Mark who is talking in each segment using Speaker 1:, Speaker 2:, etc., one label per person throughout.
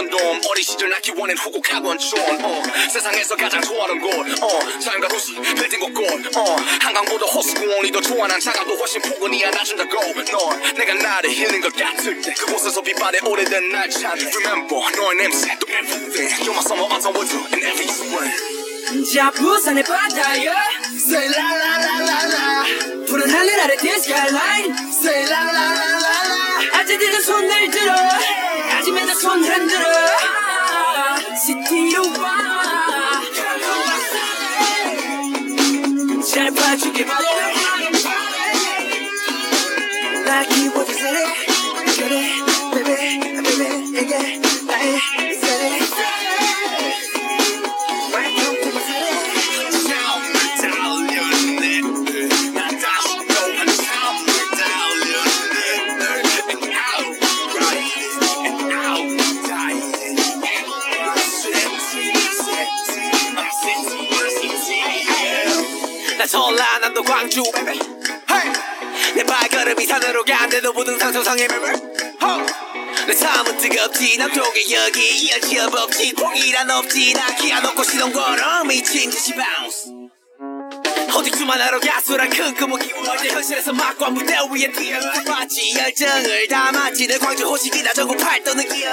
Speaker 1: western dome 어린 시절 나 기원엔 호곡학원 존 어, 세상에서 가장 좋아하는 곳. 어, 자연과 도시 빌딩 곳곳 어, 한강보다 호수공원이 더 좋아 난 작아도 훨씬 포근이야 낮은다고 넌 내가 나를 힐링 것 같을 때 그곳에서 빛바래 오래된 날 찾네 Remember 너의 냄새 또 everything You're my summer autumn winter and every spring
Speaker 2: 자 부산의 바다야
Speaker 1: Say la la la la la.
Speaker 2: 푸른 하늘 아래 그 skyline.
Speaker 1: Say la la la la la.
Speaker 2: 아재들은 손을 들어 아지매는 손 흔들어 시티로 와. 잘 봐주길 바래.
Speaker 3: 설라 난도 광주! 내 발걸음이 산으로 간대도 부등산 소상의 baby 내 삶은 뜨겁지 남쪽에 여기 이어지어 법지. 포기란 없지 나 기아 놓고 시동 걸어 미친 듯이 bounce. 어디쯤만 하러 가수란 큰 꿈을 키워 이제 현실에서 막과 무대 위에 뛰어 봤지. 열정을 담았지. 내 광주 호식이다 전국 팔도는 기어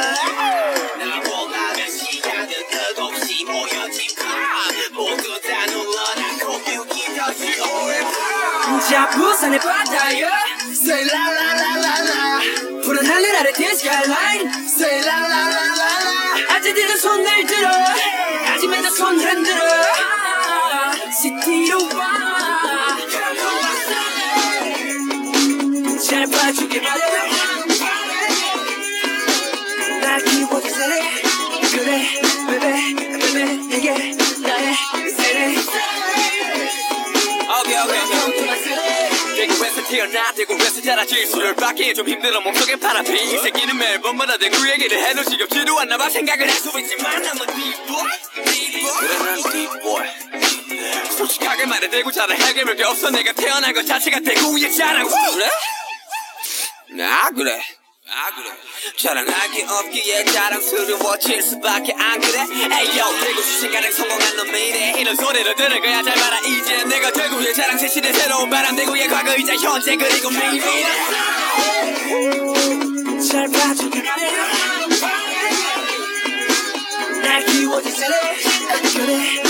Speaker 2: 자 부산의 바다야
Speaker 1: Say la la la la la.
Speaker 2: 푸른 하늘 아래 그 skyline
Speaker 1: Say la la la la la.
Speaker 2: 아재들은 손을 들어. 아지매는 손 흔들어. 시티로 와. 잘 봐주길 바래. 날 키워주세요
Speaker 3: 태어나 대구에서 자라지 술을 받기 좀 힘들어 몸속에 파란피 이. 새끼는 매번마다 대구 얘기를 해도 지겹지도 않나 봐. 생각을 할 수 있지만 I'm a deep boy 그래 난 deep boy. 솔직하게 말해 대구 자랑 해결할 게 없어 내가 태어난 것 자체가 대구의 자랑. 그래? 아 그래. 아 그래. 자랑할 게 없기에 자랑스러워질 수밖에 안 그래. 에이요 대구 출신 가장 성공한 놈이래. 이런 소리를 들을 거야. 잘 봐라. 이제 내가 대구의 자랑 새 시대 새로운 바람 대구의 과거이자 현재 그리고 미래.
Speaker 2: 잘 바래 날 키워주세요. 그래